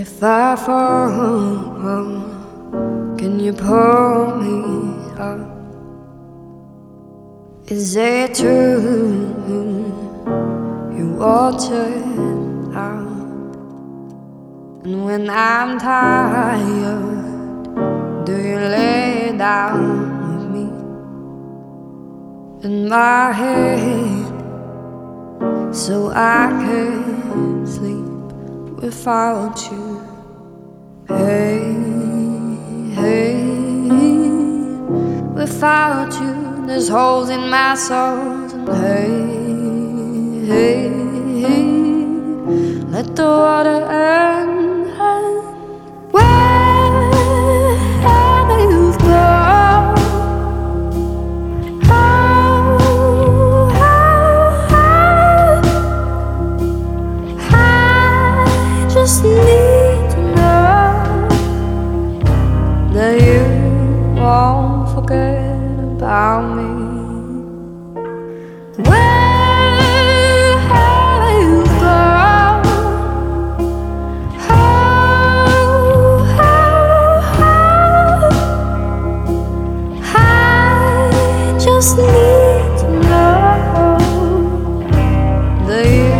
If I fall, um, can you pull me up? Is it true you wanted out? And when I'm tired, do you lay down with me in my head so I can sleep without you? Hey, hey, without you, there's holes in my soul. And hey, hey, hey, let the water end. About me. I just need to know that you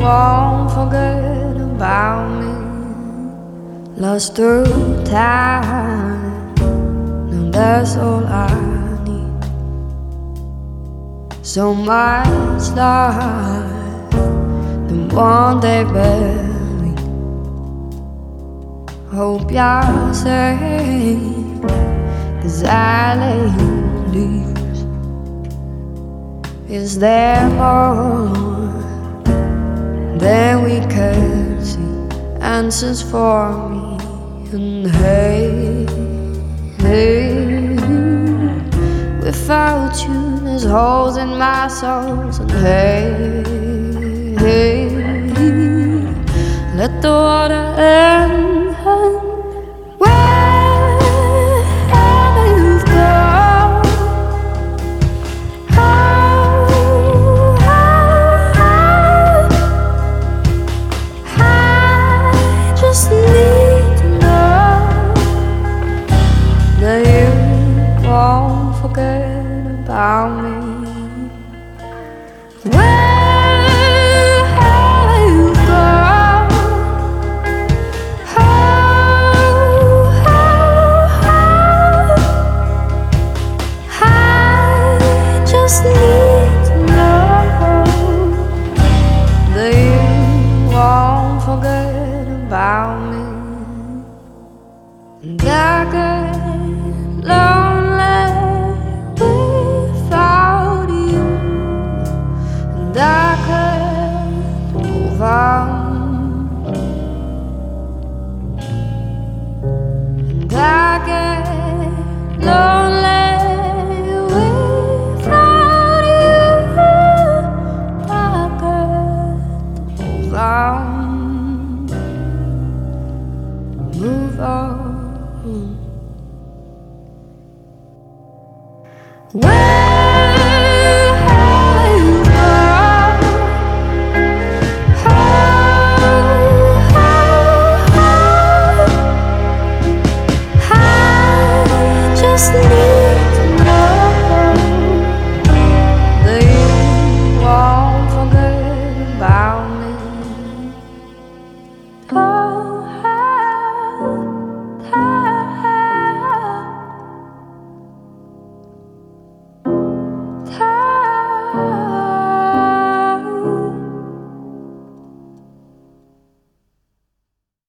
won't forget about me. Lost through time, and that's all I. So much life, the one they buried. Hope you're safe, cause I lay leaves. Is there more than we can see? Answers for me, and hey, hey, without you, there's holes in my soul, and hey, hey, let the water end. Wherever you've gone, how, how, I just need to know that you won't forget about me. Where have you gone? How, how, how? I just need to know that you won't forget about me. And I get lonely Whoa!